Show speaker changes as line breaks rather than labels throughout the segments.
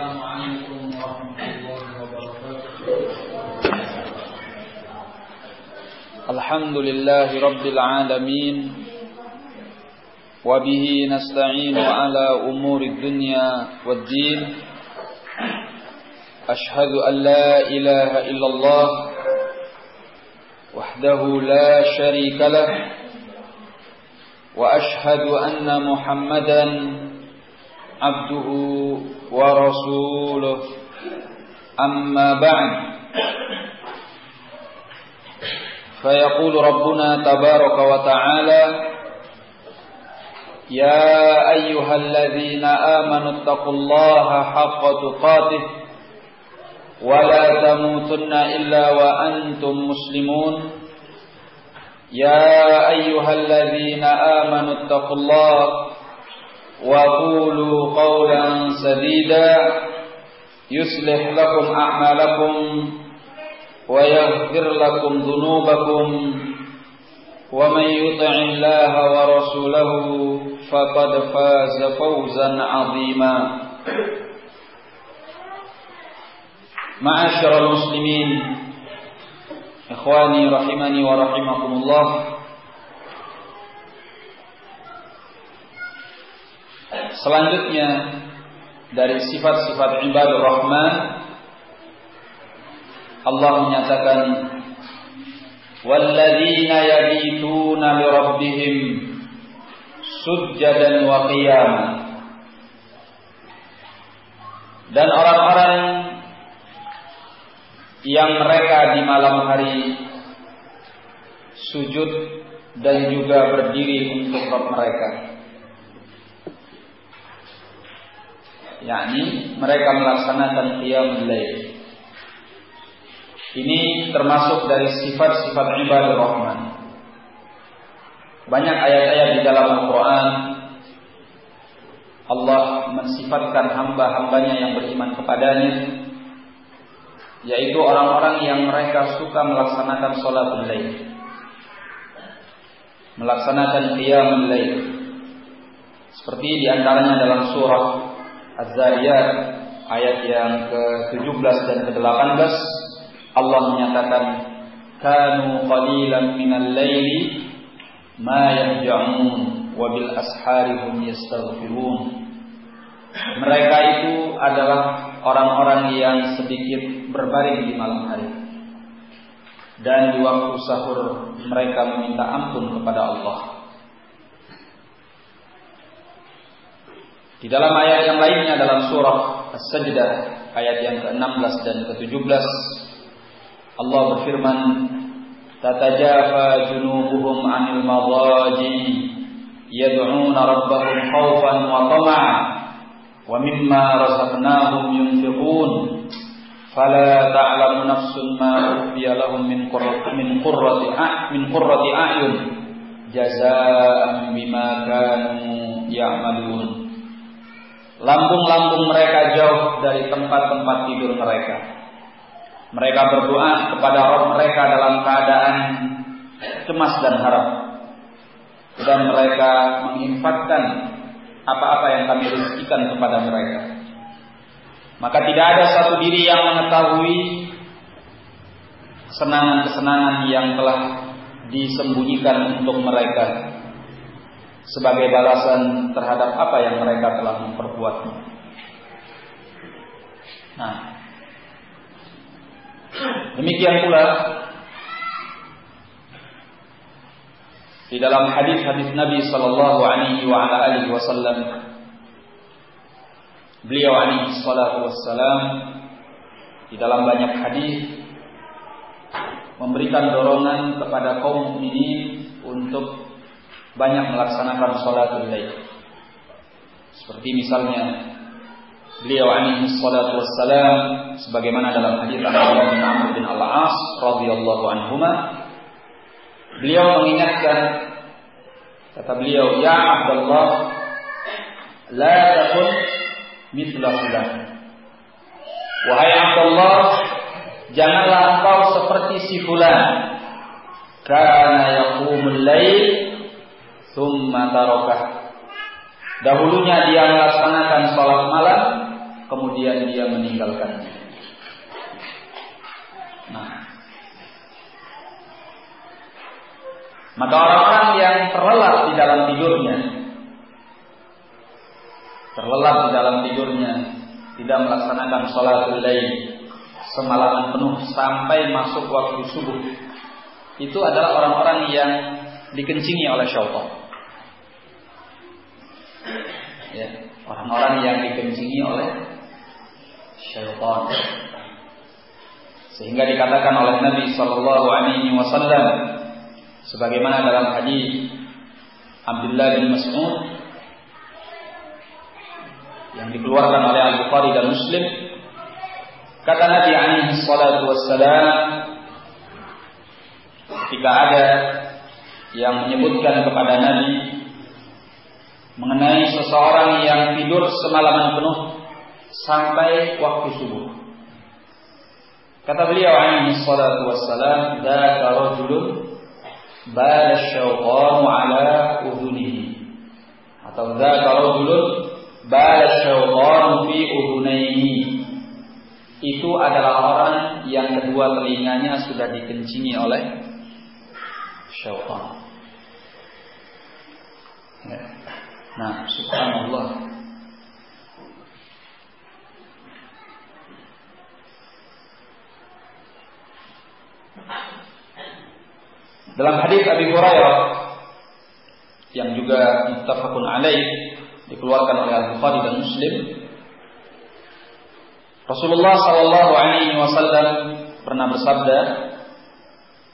السلام عليكم ورحمة الله وبركاته. الحمد لله رب العالمين وبه نستعين على أمور الدنيا والدين. أشهد أن لا إله إلا الله وحده لا شريك له وأشهد أن محمدا عبده ورسوله. أما بعد فيقول ربنا تبارك وتعالى يا أيها الذين آمنوا اتقوا الله حق تقاته ولا تموتن إلا وأنتم مسلمون. يا أيها الذين آمنوا اتقوا الله وقولوا قولا سديدا. يصلح لكم أعمالكم ويغفر لكم ذنوبكم. ومن يطع الله ورسوله فقد فاز فوزا عظيما. معاشر المسلمين إخواني رحمني ورحمكم الله Selanjutnya dari sifat-sifat ibadah rahman Allah menyatakan walladzina yabituna li rabbihim sujjadan wa qiyama dan orang-orang yang mereka di malam hari sujud dan juga berdiri untuk Rabb mereka yakni mereka melaksanakan qiyamul lail. Ini termasuk dari sifat-sifat ibadah Rahman. Banyak ayat-ayat di dalam Al-Quran Allah mensifatkan hamba-hambanya yang beriman kepadanya yaitu orang-orang yang mereka suka melaksanakan sholatul lail melaksanakan qiyamul lail seperti di antaranya dalam surah Az-Zariyat ayat yang ke-17 dan ke-18 Allah menyatakan kanu qalilan minal laili ma yahja'un wa bil ashari hum yastaghfirun. Mereka itu adalah orang-orang yang sedikit berbaring di malam hari. Dan di waktu sahur mereka meminta ampun kepada Allah Di dalam ayat yang lainnya dalam surah As-Sajdah ayat yang ke-16 dan ke-17 Allah berfirman Tatajafa junubuhum 'anil madaji yad'una rabbahum khawfan wa tama'a wa mimma razaqnahum yunfiqun. Fala ta'lamu nafsun ma ukhfiya lahum min qurrati min qurrati min qurrati a'yun jazaa'an bima kanu ya'malun Lambung-lambung mereka jauh dari tempat-tempat tidur mereka. Mereka berdoa kepada Rob mereka dalam keadaan cemas dan harap. Dan mereka menginfakkan apa-apa yang kami rezekikan kepada mereka. Maka tidak ada satu diri yang mengetahui kesenangan-kesenangan yang telah disembunyikan untuk mereka sebagai balasan terhadap apa yang mereka telah memperbuat. Nah, demikian pula di dalam hadis-hadis Nabi Sallallahu Alaihi Wasallam, beliau alaihi salatu wassalam di dalam banyak hadis memberikan dorongan kepada kaum mukminin untuk banyak melaksanakan sholatul lail. Seperti misalnya beliau alaihi salatu wassalam sebagaimana dalam hadis Abdullah bin Amr bin Al-As radhiyallahu anhuma beliau mengingatkan kata beliau ya Abdullah la takun mithla fulan wahai Abdullah janganlah engkau seperti si fulan kana yaqumul lail thumma tarakah Dahulunya dia melaksanakan sholat malam, kemudian dia meninggalkannya. Nah, maka orang-orang yang terlelap di dalam tidurnya, terlelap di dalam tidurnya, tidak melaksanakan sholat lain semalaman penuh sampai masuk waktu subuh, itu adalah orang-orang yang dikencingi oleh syaitan. Ya, orang-orang yang dikencingi oleh syaitan. Sehingga dikatakan oleh Nabi Shallallahu Alaihi Wasallam sebagaimana dalam hadis Abdullah bin Mas'ud yang dikeluarkan oleh Al Bukhari dan Muslim kata Nabi alaihi salatu wassalam ketika ada yang menyebutkan kepada Nabi mengenai seseorang yang tidur semalaman penuh sampai waktu subuh Kata beliau alaihi salatu wassalam, "Dzaka rajulun bala ala udhunihi." Atau dzaka rajulun bala syaitan fi udhunaihi. Itu adalah orang yang kedua telinganya sudah dikencingi oleh syaitan. Ya. Nah, subhanallah. Dalam hadis Abi Hurairah yang juga muttafaqun alaih dikeluarkan oleh Al-Bukhari dan Muslim Rasulullah sallallahu alaihi wasallam pernah bersabda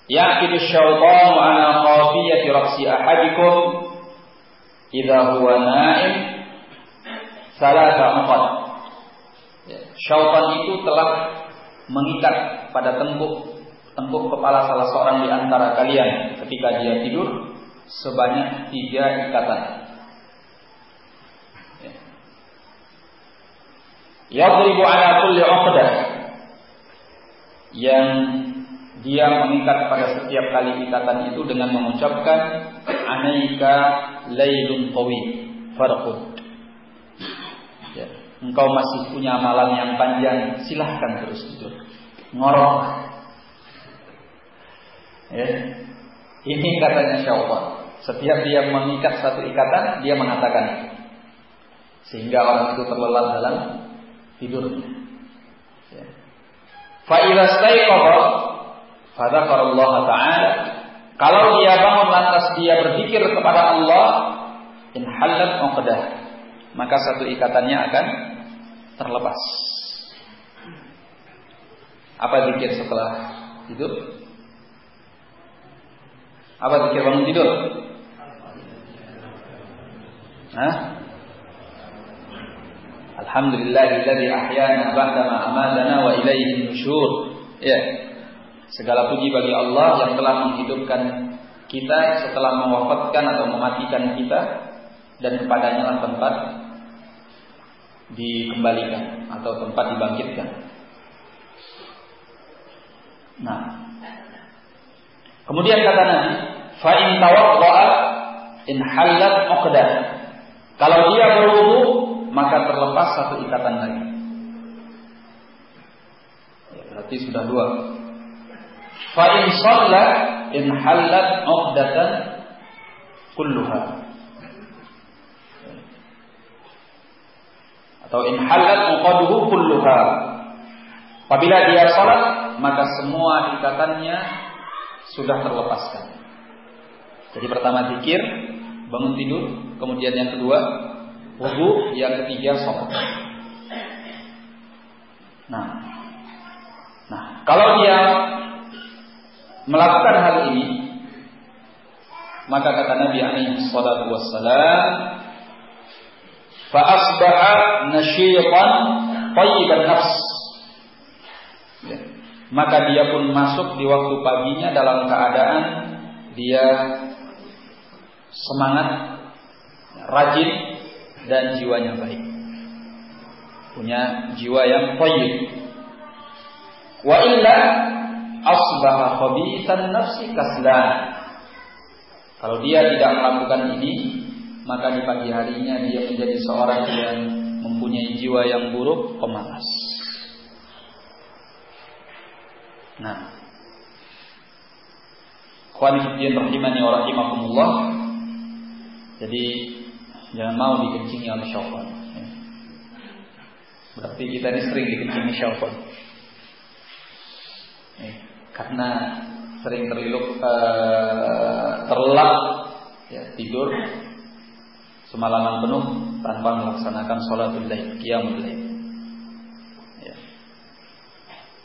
Yaqidu syaitanu ala qafiyati ra'si ahadikum idza huwa na'im salata uqad ya, Syaitan itu telah mengikat pada tembok tembok kepala salah seorang di antara kalian ketika dia tidur sebanyak tiga ikatan. Yadribu ala kulli uqdah yang dia mengikat pada setiap kali ikatan itu dengan mengucapkan anaika lailun qawi farqud. Ya. Engkau masih punya malam yang panjang, silahkan terus tidur. Ngorok Ya. Ini katanya syaitan. Setiap dia mengikat satu ikatan, dia mengatakan sehingga orang itu terlelap dalam tidurnya. Ya. Fa'idha fadzakarallaha ta'ala kalau dia bangun lantas dia berpikir kepada Allah in halat uqdah maka satu ikatannya akan terlepas. Apa zikir setelah tidur? Apa zikir bangun tidur? Hah? Alhamdulillahilladzi ahyana ba'dama amatana wa ilaihi nusyur. Ya. Segala puji bagi Allah yang telah menghidupkan kita setelah mewafatkan atau mematikan kita dan kepadanya lah tempat dikembalikan atau tempat dibangkitkan. Nah, Kemudian kata Nabi, fa in in halat uqdah. Kalau dia berwudu, maka terlepas satu ikatan lagi. Ya, berarti sudah dua. Fa in shalla in halat uqdatan kulluha. Atau in halat uqaduhu kulluha. Apabila dia salat, maka semua ikatannya sudah terlepaskan. Jadi pertama zikir, bangun tidur, kemudian yang kedua wudu, yang ketiga sholat. Nah, nah kalau dia melakukan hal ini, maka kata Nabi alaihi salatu wassalam, fa asbaha nasyitan thayyiban nafs maka dia pun masuk di waktu paginya dalam keadaan dia semangat, rajin dan jiwanya baik. Punya jiwa yang thayyib. Wa illa asbaha khabithan nafsi kaslan. Kalau dia tidak melakukan ini, maka di pagi harinya dia menjadi seorang yang mempunyai jiwa yang buruk, pemalas. Nah, Khawanifuddin rahimani wa rahimakumullah. Jadi jangan mau dikencingi oleh syaitan. Berarti kita ini sering dikencingi syaitan. Karena sering terliluk uh, terlelap ya, tidur semalaman penuh tanpa melaksanakan sholat lail, qiyamul. Ya.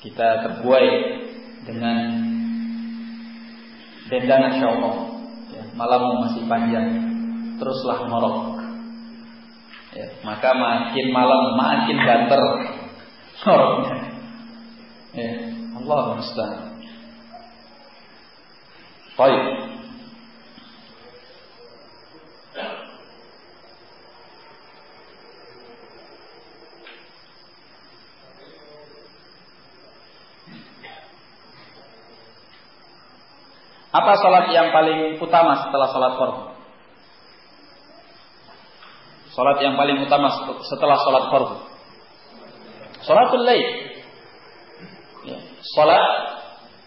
Kita terbuai dengan dendana syaitan. Ya, malammu masih panjang, teruslah ngorok. Ya, maka makin malam makin banter ngoroknya. Ya, Allah mustahil. Baik. Apa salat yang paling utama setelah salat fardu? Salat yang paling utama setelah salat fardu. Salatul lail. Ya, salat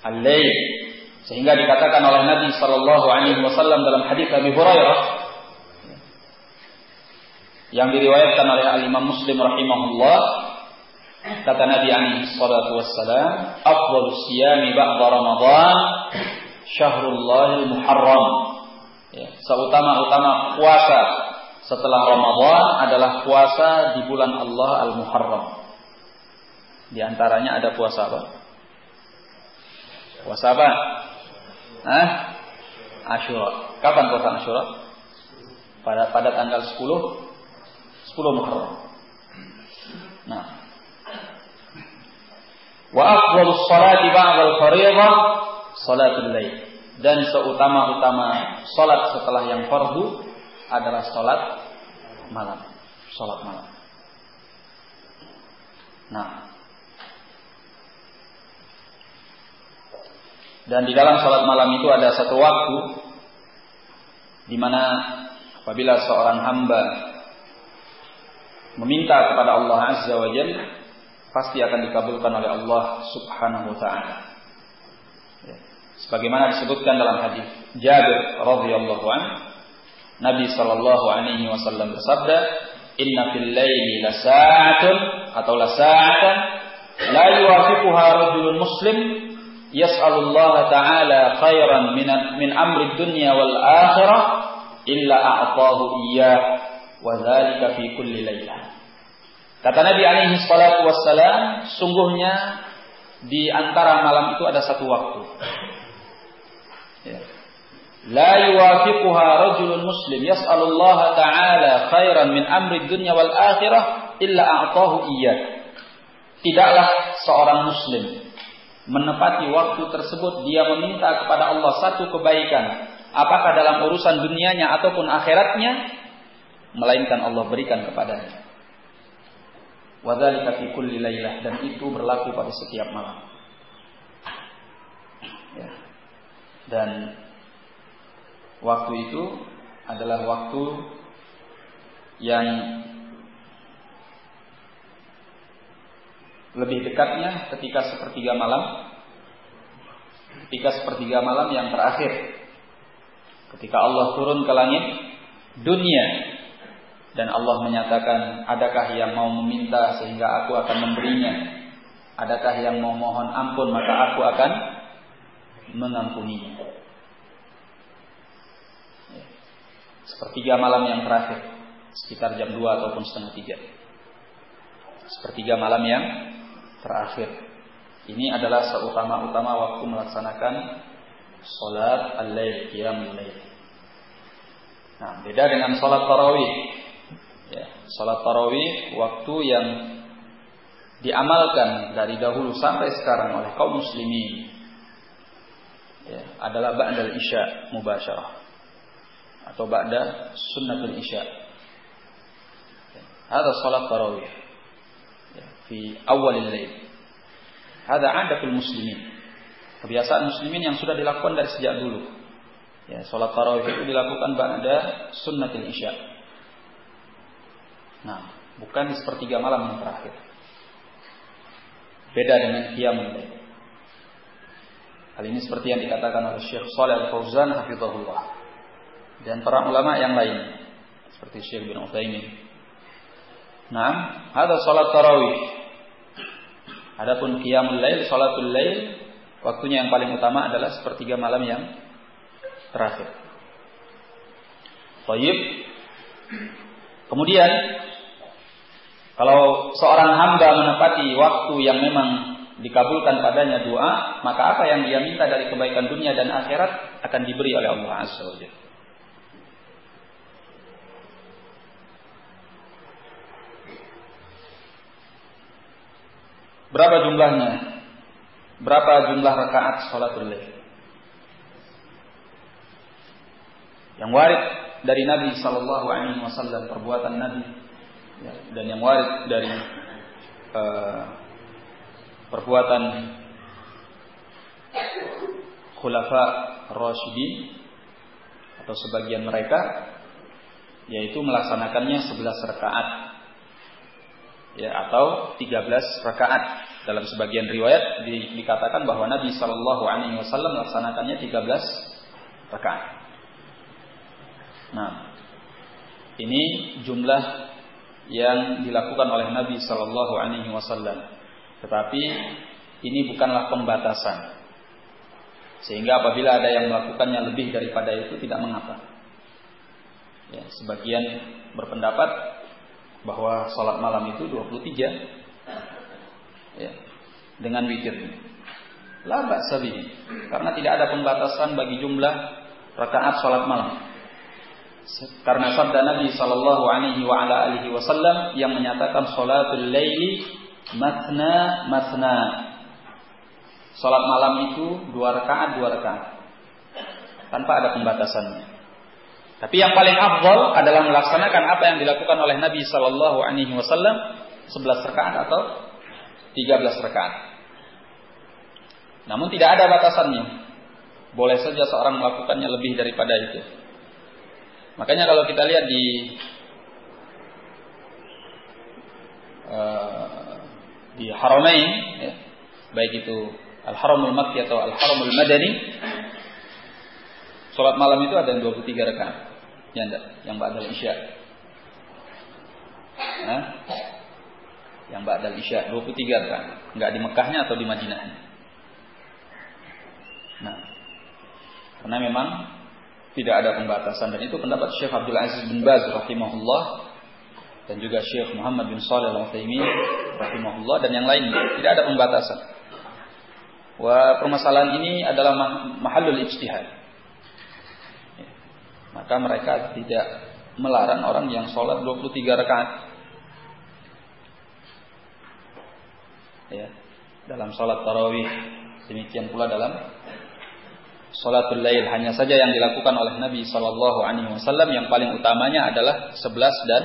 al-lail. Sehingga dikatakan oleh Nabi Shallallahu Alaihi Wasallam dalam hadis Abi Hurairah yang diriwayatkan oleh Al Imam Muslim rahimahullah kata Nabi alaihi salatu wassalam afdalu siyami ba'da Ramadan Syahrullahil Muharram. Ya, seutama-utama puasa setelah Ramadan adalah puasa di bulan Allah Al-Muharram. Di antaranya ada puasa apa? Puasa apa? Hah? Ashura. Kapan puasa Ashura? Pada pada tanggal 10 10 Muharram. Nah. Wa afdhalus salati ba'da al-fariidhah salatul lail dan seutama-utama salat setelah yang fardu adalah salat malam, salat malam. Nah, dan di dalam salat malam itu ada satu waktu di mana apabila seorang hamba meminta kepada Allah Azza wa Jalla pasti akan dikabulkan oleh Allah Subhanahu wa taala. Sebagaimana disebutkan dalam hadis Jabir radhiyallahu an, Nabi sallallahu alaihi wasallam bersabda, "Inna fil laili lasa'atun atau lasa'atan la yuwafiquha rajulun muslim yas'alu Allah ta'ala khairan min min amri dunya wal akhirah illa a'tahu iyyah wa dzalika fi kulli lailah." Kata Nabi alaihi salatu wassalam, sungguhnya di antara malam itu ada satu waktu Ya. La yuwafiquha rajulun muslim yas'alullah ta'ala khairan min amri dunya wal akhirah illa a'tahu iyyah. Tidaklah seorang muslim menepati waktu tersebut dia meminta kepada Allah satu kebaikan apakah dalam urusan dunianya ataupun akhiratnya melainkan Allah berikan kepadanya. Wadzalika fi kulli lailah dan itu berlaku pada setiap malam. Ya. Dan waktu itu adalah waktu yang lebih dekatnya ketika sepertiga malam ketika sepertiga malam yang terakhir ketika Allah turun ke langit dunia dan Allah menyatakan adakah yang mau meminta sehingga aku akan memberinya adakah yang mau mohon ampun maka aku akan mengampuninya. Sepertiga malam yang terakhir, sekitar jam 2 ataupun setengah 3. Sepertiga malam yang terakhir. Ini adalah seutama-utama waktu melaksanakan sholat al-lail, qiyamul lail. Nah, beda dengan sholat tarawih. Ya, sholat tarawih waktu yang diamalkan dari dahulu sampai sekarang oleh kaum muslimin ya, adalah ba'dal isya mubasyarah atau ba'da sunnatul isya. Ada salat tarawih fi awalil lail. Ada adatul muslimin. Kebiasaan muslimin yang sudah dilakukan dari sejak dulu. Ya, salat tarawih itu dilakukan ba'da sunnatul isya. Nah, bukan di sepertiga malam yang terakhir. Beda dengan qiyamul lail. Hal ini seperti yang dikatakan oleh Syekh Shalih Al-Fauzan hafizahullah dan para ulama yang lain seperti Syekh bin Utsaimin. Nah, ada salat tarawih. Adapun qiyamul lail, salatul lail, waktunya yang paling utama adalah sepertiga malam yang terakhir. Baik. Kemudian kalau seorang hamba menepati waktu yang memang dikabulkan padanya doa, maka apa yang dia minta dari kebaikan dunia dan akhirat akan diberi oleh Allah Azza wa Berapa jumlahnya? Berapa jumlah rakaat salatul lail? Yang warid dari Nabi Shallallahu Alaihi Wasallam perbuatan Nabi ya, dan yang warid dari uh, perbuatan khulafa Rashidin atau sebagian mereka yaitu melaksanakannya 11 rakaat ya atau 13 rakaat dalam sebagian riwayat di, dikatakan bahwa Nabi Shallallahu Alaihi Wasallam melaksanakannya 13 rakaat. Nah, ini jumlah yang dilakukan oleh Nabi Shallallahu Alaihi Wasallam. Tetapi ini bukanlah pembatasan. Sehingga apabila ada yang melakukannya lebih daripada itu tidak mengapa. Ya, sebagian berpendapat bahwa sholat malam itu 23 ya, dengan witir. La ba'sa Karena tidak ada pembatasan bagi jumlah rakaat sholat malam. Karena sabda Nabi Shallallahu Alaihi Wasallam yang menyatakan sholatul laili matna matna. Salat malam itu dua rakaat dua rakaat tanpa ada pembatasannya. Tapi yang paling afdal adalah melaksanakan apa yang dilakukan oleh Nabi Shallallahu Alaihi Wasallam 11 rakaat atau 13 rakaat. Namun tidak ada batasannya. Boleh saja seorang melakukannya lebih daripada itu. Makanya kalau kita lihat di uh, di Haramain ya, baik itu Al Haramul Makki atau Al Haramul Madani Salat malam itu ada yang 23 rakaat. Ya enggak, yang ba'dal Isya. Nah, yang ba'dal Isya 23 rakaat. Enggak di Mekahnya atau di Madinahnya. Nah, karena memang tidak ada pembatasan dan itu pendapat Syekh Abdul Aziz bin Baz rahimahullah dan juga Syekh Muhammad bin Shalih Al-Utsaimin rahimahullah dan yang lain tidak ada pembatasan. Wah permasalahan ini adalah mahallul ijtihad. Maka mereka tidak melarang orang yang sholat 23 rakaat. Ya. Dalam sholat tarawih demikian pula dalam sholatul lail hanya saja yang dilakukan oleh Nabi Shallallahu Alaihi Wasallam yang paling utamanya adalah 11 dan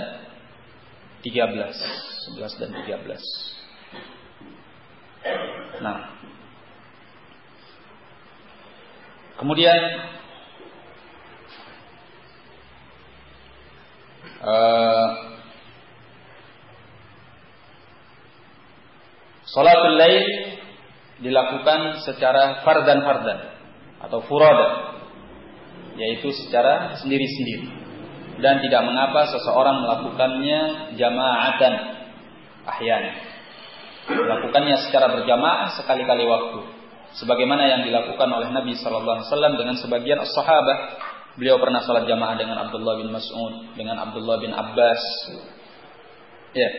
13 11 dan 13 Nah Kemudian uh, Salatul lail dilakukan secara fardan-fardan atau furada yaitu secara sendiri-sendiri dan tidak mengapa seseorang melakukannya jamaatan ahyan. Melakukannya secara berjamaah sekali-kali waktu. Sebagaimana yang dilakukan oleh Nabi Wasallam dengan sebagian sahabat. Beliau pernah sholat jamaah dengan Abdullah bin Mas'ud, dengan Abdullah bin Abbas. Ya.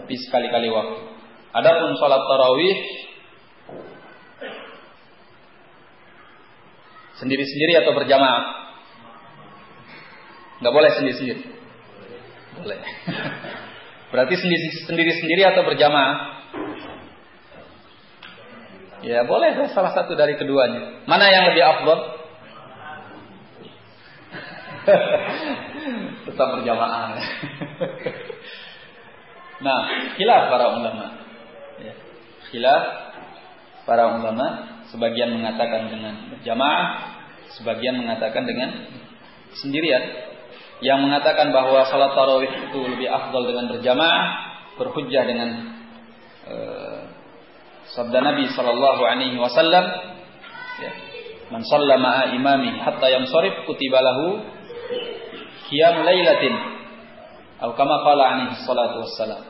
Tapi sekali-kali waktu. Adapun sholat tarawih sendiri-sendiri atau berjamaah Nggak boleh sendiri-sendiri. Boleh. Berarti sendiri-sendiri atau berjamaah? Ya boleh salah satu dari keduanya. Mana yang lebih afdol? Tetap berjamaah. nah, khilaf para ulama. Ya. Khilaf para ulama. Sebagian mengatakan dengan berjamaah, sebagian mengatakan dengan sendirian. yang mengatakan bahwa salat tarawih itu lebih afdal dengan berjamaah berhujjah dengan uh, sabda Nabi sallallahu alaihi wasallam ya man imami hatta yansharif kutiba lahu qiyam lailatin. Atau kama qala alaihi salatu wassalam.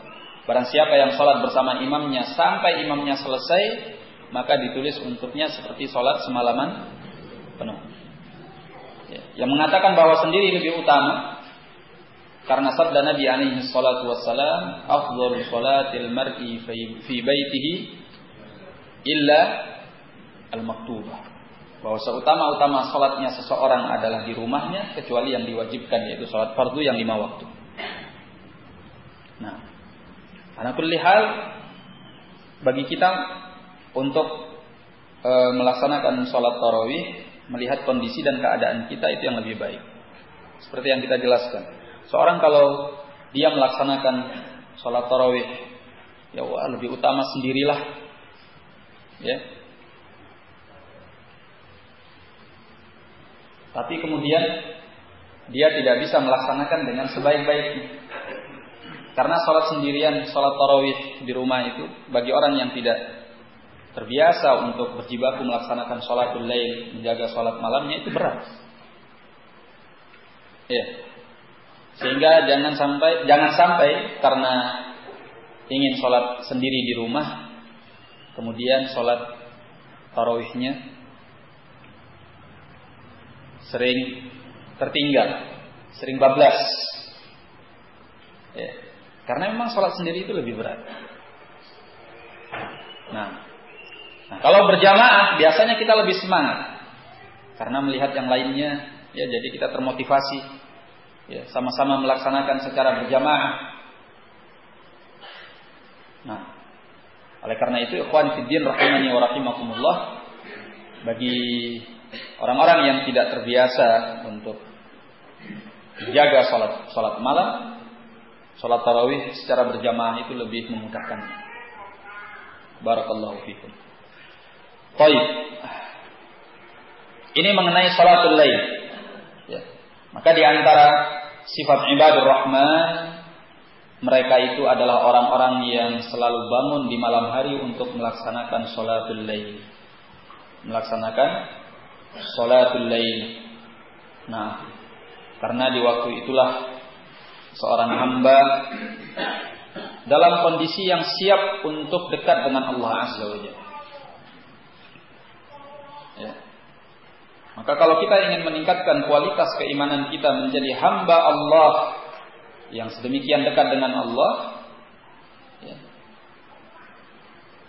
Barang siapa yang salat bersama imamnya sampai imamnya selesai maka ditulis untuknya seperti salat semalaman penuh. Yang mengatakan bahwa sendiri lebih utama karena sabda Nabi alaihi salatu wassalam afdhalu salatil mar'i fi baitihi illa al-maktubah bahwa seutama-utama salatnya seseorang adalah di rumahnya kecuali yang diwajibkan yaitu salat fardu yang lima waktu. Nah, anak hal bagi kita untuk e, melaksanakan salat tarawih melihat kondisi dan keadaan kita itu yang lebih baik. Seperti yang kita jelaskan. Seorang kalau dia melaksanakan sholat tarawih, ya wah lebih utama sendirilah. Ya. Tapi kemudian dia tidak bisa melaksanakan dengan sebaik-baiknya. Karena sholat sendirian, sholat tarawih di rumah itu bagi orang yang tidak terbiasa untuk berjibaku melaksanakan sholatul lail, menjaga sholat malamnya itu berat. Ya. Sehingga jangan sampai jangan sampai karena ingin sholat sendiri di rumah, kemudian sholat tarawihnya sering tertinggal, sering bablas. Ya. Karena memang sholat sendiri itu lebih berat. Nah, Nah, kalau berjamaah biasanya kita lebih semangat karena melihat yang lainnya, ya jadi kita termotivasi, ya sama-sama melaksanakan secara berjamaah. Nah, oleh karena itu, ikhwan fiddin rahimani wa rahimakumullah, bagi orang-orang yang tidak terbiasa untuk menjaga salat salat malam, salat tarawih secara berjamaah itu lebih memudahkan. Barakallahu fikum. Baik. Ini mengenai salatul lail. Ya. Maka di antara sifat ibadur rahman mereka itu adalah orang-orang yang selalu bangun di malam hari untuk melaksanakan salatul lail. Melaksanakan salatul lail. Nah, karena di waktu itulah seorang hamba dalam kondisi yang siap untuk dekat dengan Allah Azza wa Jalla. Ya. Maka kalau kita ingin meningkatkan kualitas keimanan kita menjadi hamba Allah yang sedemikian dekat dengan Allah, ya,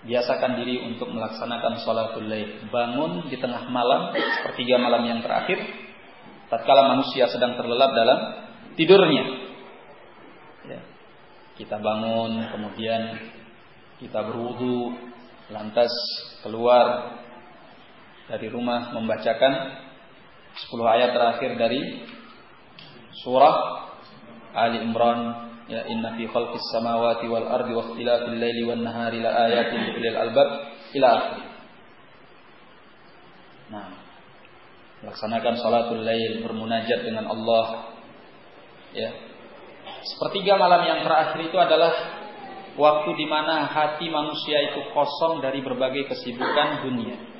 biasakan diri untuk melaksanakan sholatul lail. Bangun di tengah malam, sepertiga malam yang terakhir, tatkala manusia sedang terlelap dalam tidurnya. Ya. Kita bangun, kemudian kita berwudu, lantas keluar dari rumah membacakan 10 ayat terakhir dari surah Ali Imran ya inna fi khalqis samawati wal ardi wa laili wan nahari la ayatin lil albab ila akhir. Nah, laksanakan salatul lail bermunajat dengan Allah ya. Sepertiga malam yang terakhir itu adalah waktu di mana hati manusia itu kosong dari berbagai kesibukan dunia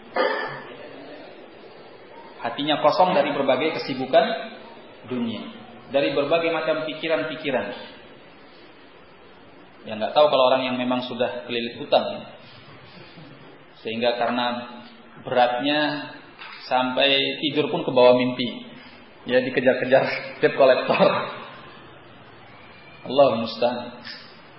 hatinya kosong dari berbagai kesibukan dunia, dari berbagai macam pikiran-pikiran. Yang nggak tahu kalau orang yang memang sudah kelilit hutang, sehingga karena beratnya sampai tidur pun ke bawah mimpi, ya dikejar-kejar debt kolektor. Allah mustahil.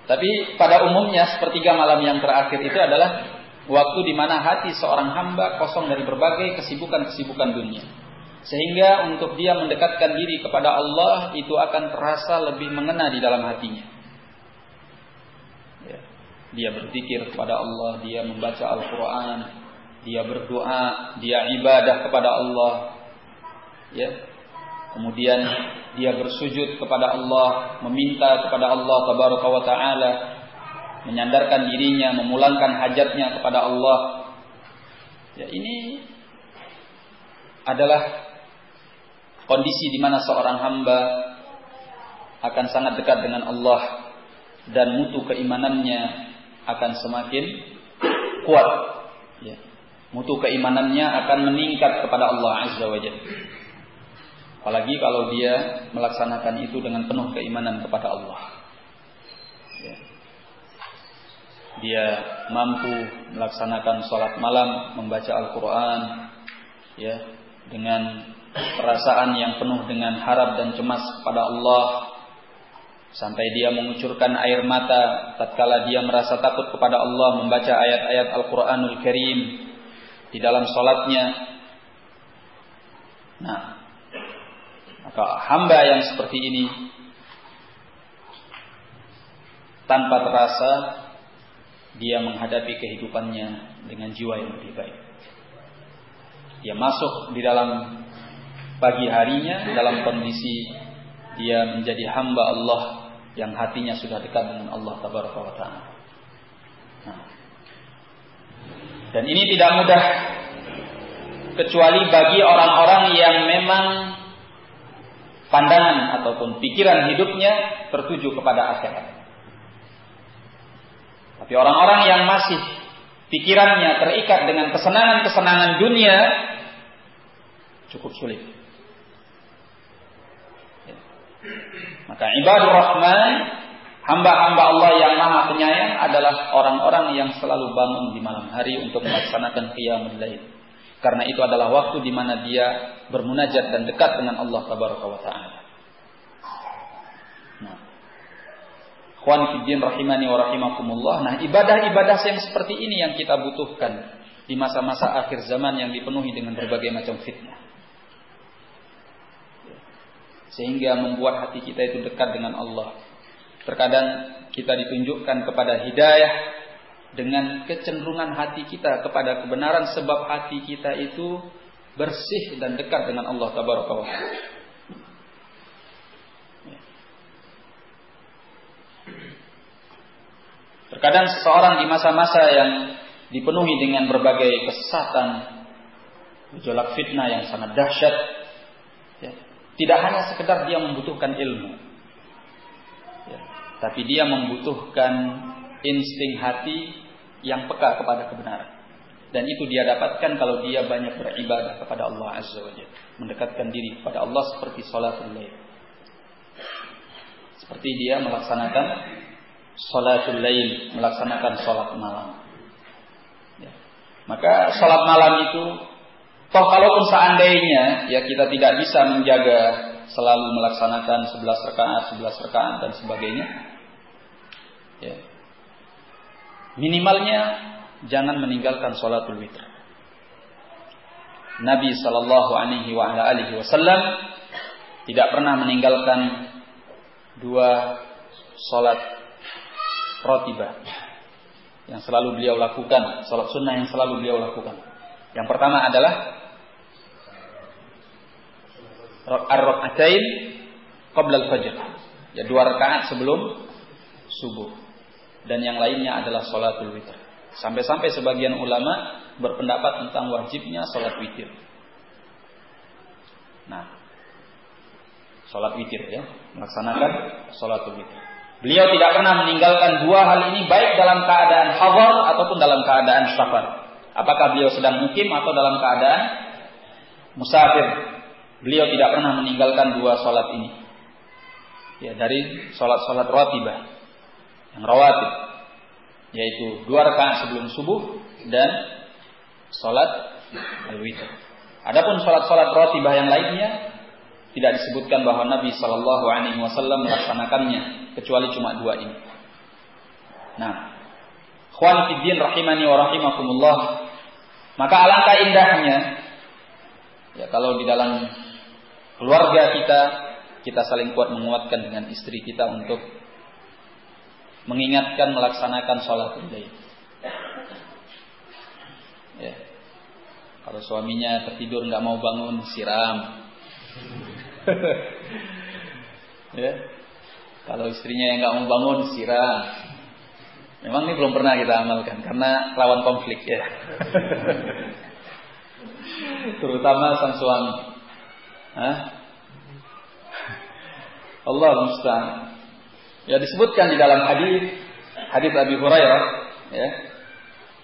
Tapi pada umumnya sepertiga malam yang terakhir itu adalah Waktu di mana hati seorang hamba kosong dari berbagai kesibukan-kesibukan dunia. Sehingga untuk dia mendekatkan diri kepada Allah itu akan terasa lebih mengena di dalam hatinya. Dia berzikir kepada Allah, dia membaca Al-Quran, dia berdoa, dia ibadah kepada Allah. Ya. Kemudian dia bersujud kepada Allah, meminta kepada Allah Tabaraka wa taala menyandarkan dirinya, memulangkan hajatnya kepada Allah. Ya, ini adalah kondisi di mana seorang hamba akan sangat dekat dengan Allah dan mutu keimanannya akan semakin kuat. Ya. Mutu keimanannya akan meningkat kepada Allah Azza wa Jalla. Apalagi kalau dia melaksanakan itu dengan penuh keimanan kepada Allah. Ya. Dia mampu melaksanakan sholat malam, membaca Al-Quran, ya, dengan perasaan yang penuh dengan harap dan cemas kepada Allah, sampai dia mengucurkan air mata tatkala dia merasa takut kepada Allah membaca ayat-ayat Al-Qur'anul Karim di dalam salatnya. Nah, maka hamba yang seperti ini tanpa terasa dia menghadapi kehidupannya dengan jiwa yang lebih baik. Dia masuk di dalam pagi harinya dalam kondisi dia menjadi hamba Allah yang hatinya sudah dekat dengan Allah Tabaraka wa taala. Nah. Dan ini tidak mudah kecuali bagi orang-orang yang memang pandangan ataupun pikiran hidupnya tertuju kepada akhirat. Tapi orang-orang yang masih pikirannya terikat dengan kesenangan-kesenangan dunia cukup sulit. Maka ibadur rahman, hamba-hamba Allah yang maha penyayang adalah orang-orang yang selalu bangun di malam hari untuk melaksanakan qiyamul lail. Karena itu adalah waktu di mana dia bermunajat dan dekat dengan Allah tabaraka wa taala. Nah. Rahimani wa rahimakumullah. Nah, ibadah-ibadah yang seperti ini yang kita butuhkan di masa-masa akhir zaman yang dipenuhi dengan berbagai macam fitnah sehingga membuat hati kita itu dekat dengan Allah. Terkadang kita ditunjukkan kepada hidayah dengan kecenderungan hati kita kepada kebenaran sebab hati kita itu bersih dan dekat dengan Allah tabaraka Terkadang seseorang di masa-masa yang dipenuhi dengan berbagai kesesatan, gejolak fitnah yang sangat dahsyat, ya, tidak hanya sekedar dia membutuhkan ilmu. Ya, tapi dia membutuhkan insting hati yang peka kepada kebenaran. Dan itu dia dapatkan kalau dia banyak beribadah kepada Allah Azza wa Jalla. Mendekatkan diri kepada Allah seperti salatul lail. Seperti dia melaksanakan salatul lail, melaksanakan salat malam. Ya. Maka salat malam itu Toh kalaupun seandainya ya kita tidak bisa menjaga selalu melaksanakan 11 rakaat, 11 rakaat dan sebagainya. Ya. Minimalnya jangan meninggalkan sholatul witr. Nabi Shallallahu Alaihi Wasallam tidak pernah meninggalkan dua sholat rotibah yang selalu beliau lakukan, sholat sunnah yang selalu beliau lakukan. Yang pertama adalah ar-rak'atain qabla al-fajr. Ya dua rakaat sebelum subuh. Dan yang lainnya adalah salatul witir. Sampai-sampai sebagian ulama berpendapat tentang wajibnya salat witir. Nah, salat witir ya, melaksanakan salatul witir. Beliau tidak pernah meninggalkan dua hal ini baik dalam keadaan hadar ataupun dalam keadaan safar. Apakah beliau sedang mukim atau dalam keadaan musafir? Beliau tidak pernah meninggalkan dua sholat ini. Ya, dari sholat-sholat rawatibah. Yang rawatib. Yaitu dua rakaat sebelum subuh dan sholat al-witr. Adapun sholat-sholat rawatibah yang lainnya tidak disebutkan bahwa Nabi Shallallahu Alaihi Wasallam melaksanakannya kecuali cuma dua ini. Nah, khwan fiddin rahimani wa rahimakumullah. Maka alangkah indahnya ya kalau di dalam keluarga kita, kita saling kuat menguatkan dengan istri kita untuk mengingatkan melaksanakan sholat lail. Ya. Kalau suaminya tertidur nggak mau bangun, siram. ya. Kalau istrinya yang nggak mau bangun, siram. Memang ini belum pernah kita amalkan karena lawan konflik ya. Terutama sang suami. Hah? Allah musta'an. Ya disebutkan di dalam hadis hadis Abi Hurairah ya.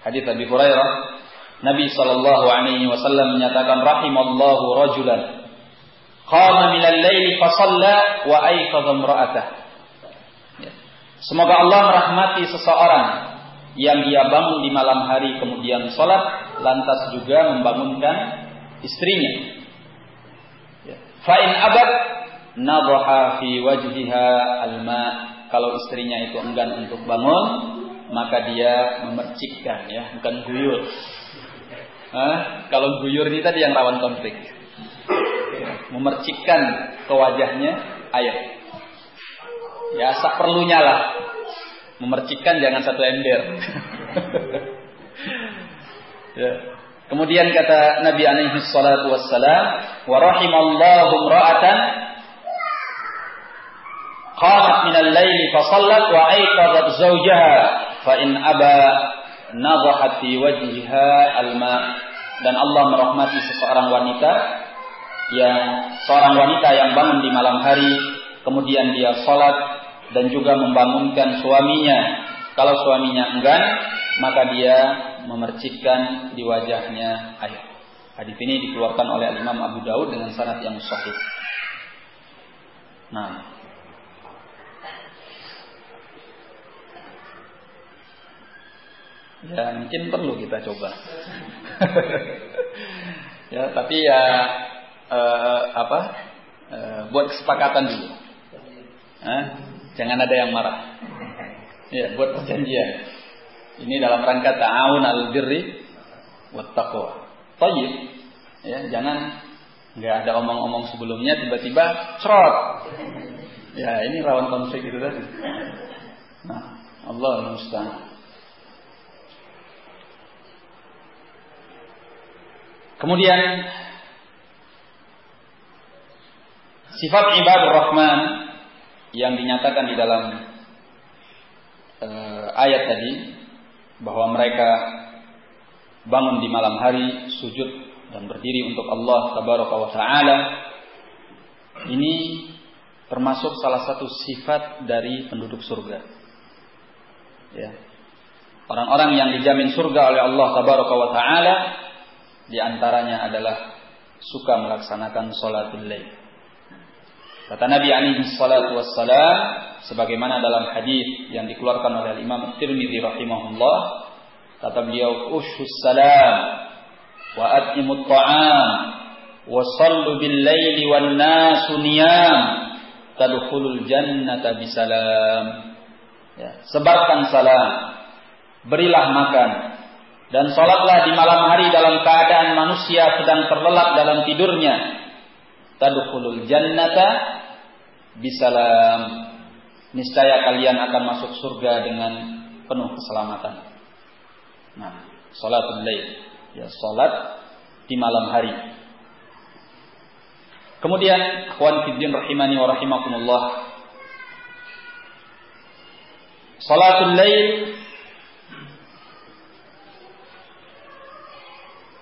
Hadis Abi Hurairah Nabi sallallahu alaihi wasallam menyatakan rahimallahu rajulan qama min al-laili fa shalla wa ayqadha imra'atah. Ya. Semoga Allah merahmati seseorang yang dia bangun di malam hari kemudian sholat lantas juga membangunkan istrinya. Ya. Fa in abad nadhaha fi wajhiha alma kalau istrinya itu enggan untuk bangun maka dia memercikkan ya bukan guyur Hah? kalau guyur ini tadi yang rawan konflik memercikkan ke wajahnya air ya perlunya lah. Memercikkan jangan satu ember. Ya. kemudian kata Nabi alaihi salatu wassalam wa rahimallahu qamat min al-laili fa sallat wa ayqadat zawjaha fa in aba nadhahat fi wajhiha al-ma. Dan Allah merahmati seseorang wanita yang seorang wanita yang bangun di malam hari kemudian dia salat dan juga membangunkan suaminya kalau suaminya enggan maka dia memercikkan di wajahnya air hadis ini dikeluarkan oleh Imam Abu Daud dengan sanad yang sahih nah Ya mungkin perlu kita coba. ya tapi ya eh, apa? Eh, buat kesepakatan dulu. Eh, jangan ada yang marah. Ya buat perjanjian. Ini dalam rangka ta'awun al-birri wa taqwa. Tayyib. Ya, jangan nggak ada omong-omong sebelumnya tiba-tiba cerot. Ya, ini rawan konflik itu tadi. Nah, Allah musta'an. Kemudian sifat ibadah rahman yang dinyatakan di dalam uh, ayat tadi bahwa mereka bangun di malam hari sujud dan berdiri untuk Allah tabaraka wa taala ini termasuk salah satu sifat dari penduduk surga ya orang-orang yang dijamin surga oleh Allah tabaraka wa taala di antaranya adalah suka melaksanakan salatul lail. Kata Nabi alaihi salatu wassalam sebagaimana dalam hadis yang dikeluarkan oleh Imam Tirmidzi rahimahullah kata beliau ushus salam wa at'imut ta'am wa sallu bil laili wan nasu niyam tadkhulul jannata bisalam ya sebarkan salam berilah makan dan sholatlah di malam hari dalam keadaan manusia sedang terlelap dalam tidurnya. Tadkhulul jannata bisalam. Niscaya kalian akan masuk surga dengan penuh keselamatan. Nah, sholatul lail. Ya, sholat di malam hari. Kemudian, akhwan fiddin rahimani wa rahimakumullah. Salatul lail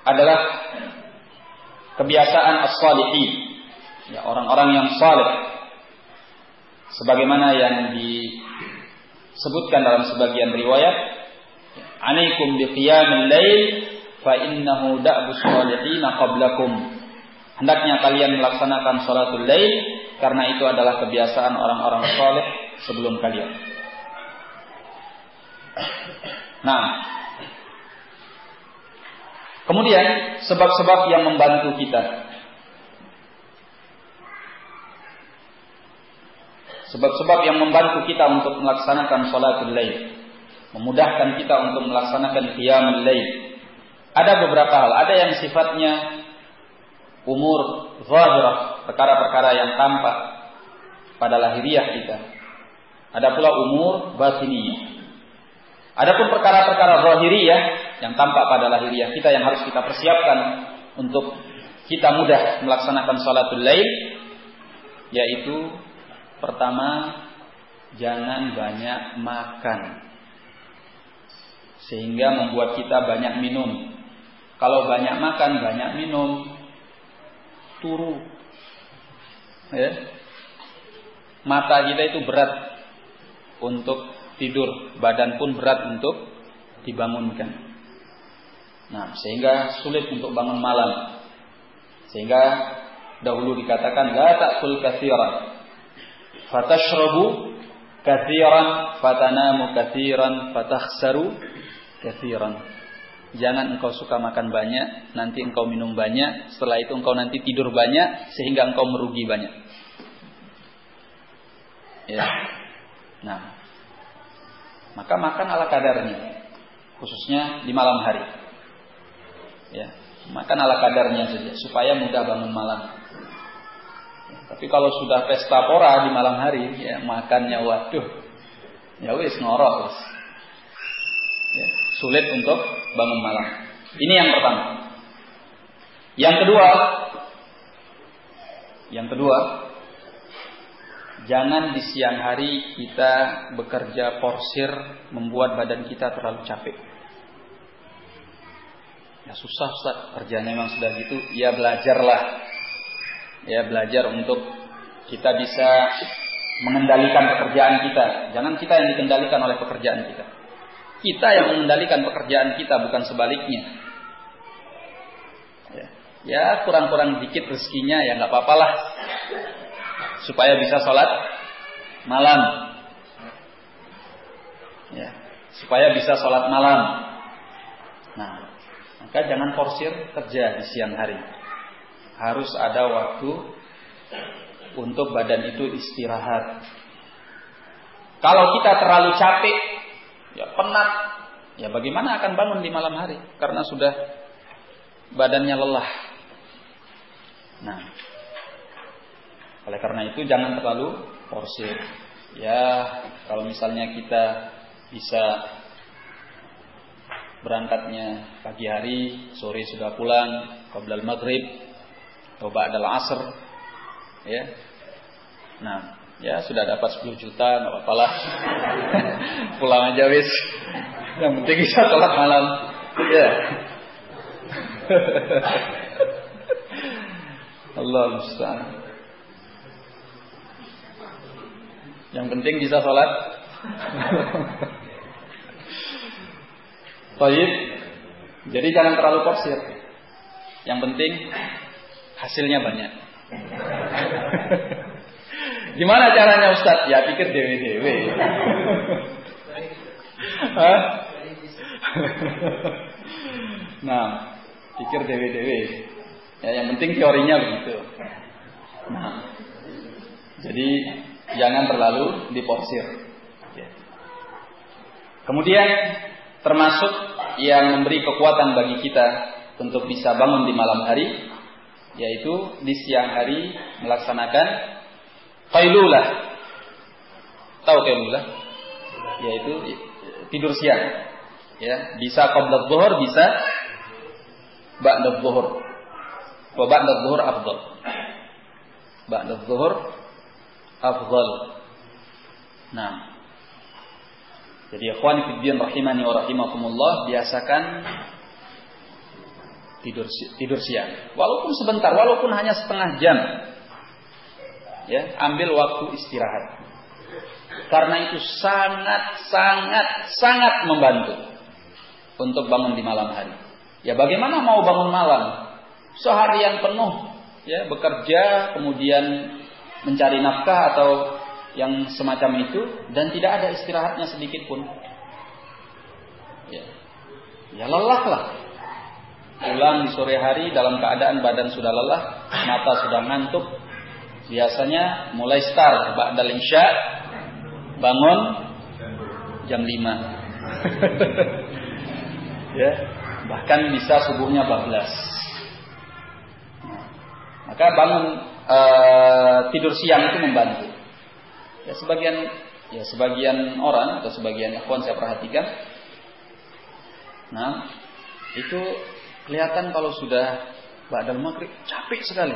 adalah kebiasaan as-salihin. Ya, orang-orang yang saleh. Sebagaimana yang disebutkan dalam sebagian riwayat, "Alaikum bi qiyamil lail fa innahu da'bus salihin qablakum." Hendaknya kalian melaksanakan salatul lail karena itu adalah kebiasaan orang-orang saleh sebelum kalian. Nah, Kemudian sebab-sebab yang membantu kita. Sebab-sebab yang membantu kita untuk melaksanakan sholatul lail. Memudahkan kita untuk melaksanakan qiyamul lail. Ada beberapa hal. Ada yang sifatnya umur zahirah. Perkara-perkara yang tampak pada lahiriah kita. Ada pula umur batiniyah. Adapun perkara-perkara zahiriyah yang tampak pada lahiriah kita yang harus kita persiapkan untuk kita mudah melaksanakan salatul lail yaitu pertama jangan banyak makan sehingga membuat kita banyak minum. Kalau banyak makan, banyak minum, turu. Ya. mata kita itu berat untuk tidur, badan pun berat untuk dibangunkan. Nah, sehingga sulit untuk bangun malam. Sehingga dahulu dikatakan la ta'kul katsiran fatashrabu katsiran fatanamu katsiran fatakhsaru katsiran Jangan engkau suka makan banyak, nanti engkau minum banyak, setelah itu engkau nanti tidur banyak sehingga engkau merugi banyak. Ya. Nah, maka makan ala kadarnya, khususnya di malam hari. Ya, makan ala kadarnya saja supaya mudah bangun malam. Tapi kalau sudah pesta pora di malam hari, ya makannya waduh, ya wis ngorok Ya, sulit untuk bangun malam. Ini yang pertama. Yang kedua, yang kedua, jangan di siang hari kita bekerja porsir membuat badan kita terlalu capek. Ya susah Ustaz, kerjanya memang sudah gitu. Ya belajarlah. Ya belajar untuk kita bisa mengendalikan pekerjaan kita. Jangan kita yang dikendalikan oleh pekerjaan kita. Kita yang mengendalikan pekerjaan kita bukan sebaliknya. Ya, ya kurang-kurang dikit rezekinya ya nggak apa-apalah. Supaya bisa sholat malam. Ya, supaya bisa sholat malam. Nah, maka jangan forsir kerja di siang hari. Harus ada waktu untuk badan itu istirahat. Kalau kita terlalu capek, ya penat, ya bagaimana akan bangun di malam hari karena sudah badannya lelah. Nah, oleh karena itu jangan terlalu porsir. Ya, kalau misalnya kita bisa berangkatnya pagi hari, sore sudah pulang, qablal maghrib atau ba'dal asr, ya. Nah, Ya sudah dapat 10 juta nggak apa-apa lah. Pulang aja wis. Yang penting bisa sholat malam. Ya. Allah musta'an. Yang penting bisa sholat. Baik. Jadi jangan terlalu porsir. Yang penting hasilnya banyak. Gimana caranya Ustaz? Ya pikir dewe-dewe. nah, pikir dewe-dewe. Ya, yang penting teorinya begitu. Nah, jadi jangan terlalu diporsir. Ya. Kemudian termasuk yang memberi kekuatan bagi kita untuk bisa bangun di malam hari, yaitu di siang hari melaksanakan Qailulah. Tahu qailulah? Yaitu tidur siang. Ya, bisa qabla dhuhur, bisa ba'da dhuhur. Wa ba'da dhuhur afdal. Ba'da dhuhur afdal. Nah. Jadi ikhwan fillah rahimani wa rahimakumullah biasakan tidur tidur siang. Walaupun sebentar, walaupun hanya setengah jam. Ya ambil waktu istirahat. Karena itu sangat sangat sangat membantu untuk bangun di malam hari. Ya bagaimana mau bangun malam? Seharian penuh ya bekerja kemudian mencari nafkah atau yang semacam itu dan tidak ada istirahatnya sedikit pun. Ya ya lelah lah pulang di sore hari dalam keadaan badan sudah lelah mata sudah ngantuk biasanya mulai start ba'dal isya bangun jam 5 ya bahkan bisa subuhnya 14 nah, maka bangun e, tidur siang itu membantu. Ya sebagian ya sebagian orang atau sebagian ikhwan saya perhatikan. Nah itu kelihatan kalau sudah ba'dal maghrib capek sekali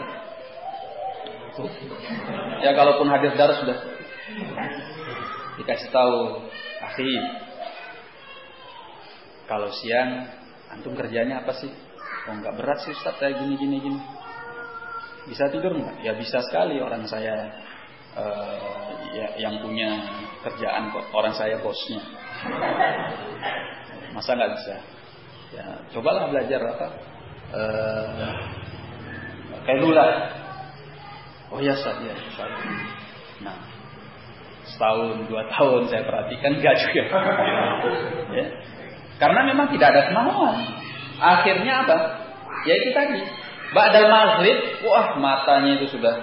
Ya kalaupun hadir darah sudah dikasih tahu, akhi. Kalau siang antum kerjanya apa sih? Oh nggak berat sih Ustaz kayak gini gini gini. Bisa tidur nggak? Ya bisa sekali orang saya uh, ya yang punya kerjaan kok orang saya bosnya masa nggak bisa ya cobalah belajar apa? Uh, kailula oh ya saja ya, nah setahun dua tahun saya perhatikan gak juga. Ya. karena memang tidak ada kemauan. Akhirnya apa? Ya itu tadi. Ba'dal maghrib wah matanya itu sudah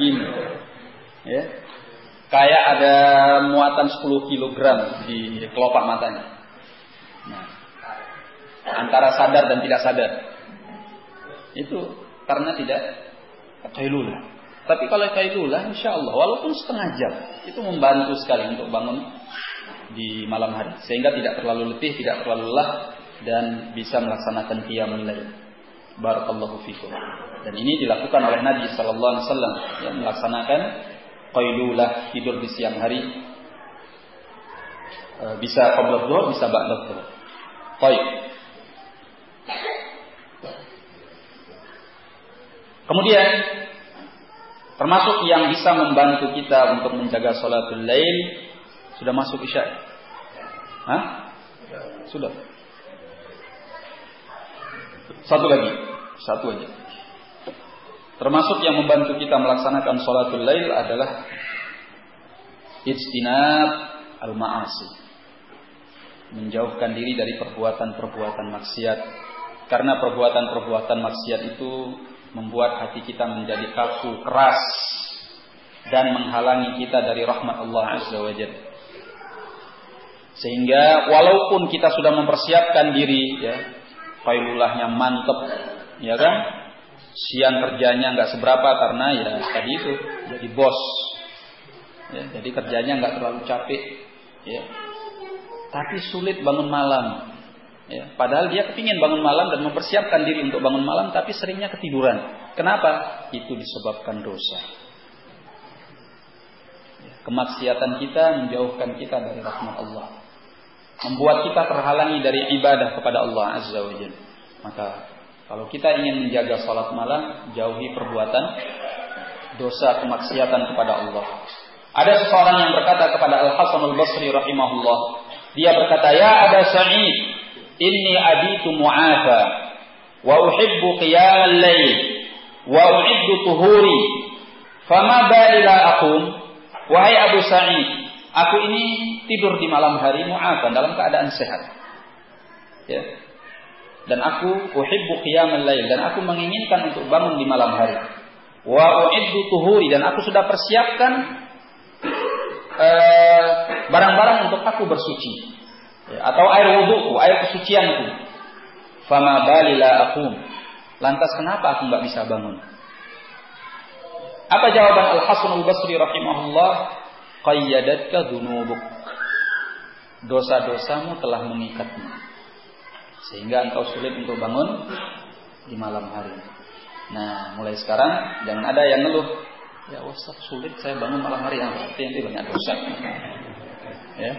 gini ya. Kayak ada muatan 10 kg di kelopak matanya antara sadar dan tidak sadar. Itu karena tidak kailulah. Tapi kalau kailulah insya Allah walaupun setengah jam itu membantu sekali untuk bangun di malam hari. Sehingga tidak terlalu letih tidak terlalu lelah dan bisa melaksanakan qiyamul lail. Barakallahu fikum. Dan ini dilakukan oleh Nabi sallallahu alaihi wasallam yang melaksanakan qailulah tidur di siang hari. E, bisa qabla dhuhr bisa ba'da dhuhr. Baik. Kemudian termasuk yang bisa membantu kita untuk menjaga salatul lail sudah masuk isya. Hah? Sudah. Satu lagi, satu aja. Termasuk yang membantu kita melaksanakan sholatul lail adalah ijtinab al-ma'asi. Menjauhkan diri dari perbuatan-perbuatan maksiat. Karena perbuatan-perbuatan maksiat itu membuat hati kita menjadi kaku, keras dan menghalangi kita dari rahmat Allah Azza wa. Sehingga walaupun kita sudah mempersiapkan diri ya, failulahnya mantep, ya kan? siang kerjanya nggak seberapa karena ya tadi itu jadi bos ya, jadi kerjanya nggak terlalu capek ya tapi sulit bangun malam ya. Padahal dia kepingin bangun malam dan mempersiapkan diri untuk bangun malam tapi seringnya ketiduran. Kenapa? Itu disebabkan dosa. Ya, kemaksiatan kita menjauhkan kita dari rahmat Allah. Membuat kita terhalangi dari ibadah kepada Allah azza wajalla maka kalau kita ingin menjaga salat malam, jauhi perbuatan dosa kemaksiatan kepada Allah. Ada seseorang yang berkata kepada Al Hasan Al Basri rahimahullah, dia berkata, "Ya Aba Sa'id, inni abitu mu'afa wa uhibbu qiyam al-lail wa uhibbu tuhuri, fama ba'ila aqum?" Wahai Abu Sa'id, aku ini tidur di malam hari mu'afa dalam keadaan sehat. Ya, dan aku uhibbu qiyamal lail dan aku menginginkan untuk bangun di malam hari. Wa uiddu tuhuri dan aku sudah persiapkan eh, barang-barang uh, untuk aku bersuci. Ya, atau air wudhuku, air kesucianku. Fama balila aku. Lantas kenapa aku nggak bisa bangun? Apa jawaban Al-Hasan Al-Basri rahimahullah? Qayyadatka dunubuk. Dosa-dosamu telah mengikatmu sehingga engkau sulit untuk bangun di malam hari. Nah, mulai sekarang jangan ada yang ngeluh, ya Ustaz sulit saya bangun malam hari yang berarti nanti banyak dosa. Ya.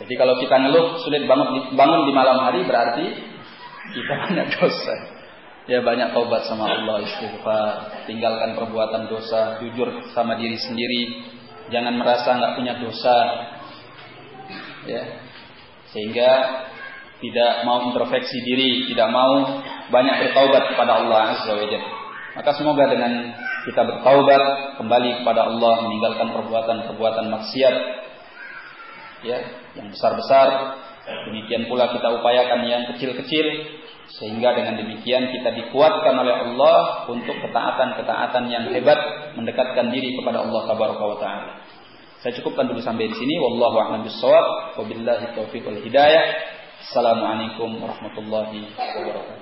Jadi kalau kita ngeluh sulit bangun di, bangun di malam hari berarti kita banyak dosa. Ya banyak taubat sama Allah istighfar, tinggalkan perbuatan dosa, jujur sama diri sendiri, jangan merasa nggak punya dosa. Ya. Sehingga tidak mau introspeksi diri, tidak mau banyak bertaubat kepada Allah Azza. Maka semoga dengan kita bertaubat kembali kepada Allah, meninggalkan perbuatan-perbuatan maksiat ya, yang besar-besar, demikian pula kita upayakan yang kecil-kecil sehingga dengan demikian kita dikuatkan oleh Allah untuk ketaatan-ketaatan yang hebat mendekatkan diri kepada Allah tabaraka wa taala. Saya cukupkan dulu sampai di sini wallahu a'lam bissawab wabillahi taufiq wal hidayah. Assalamualaikum warahmatullahi wabarakatuh.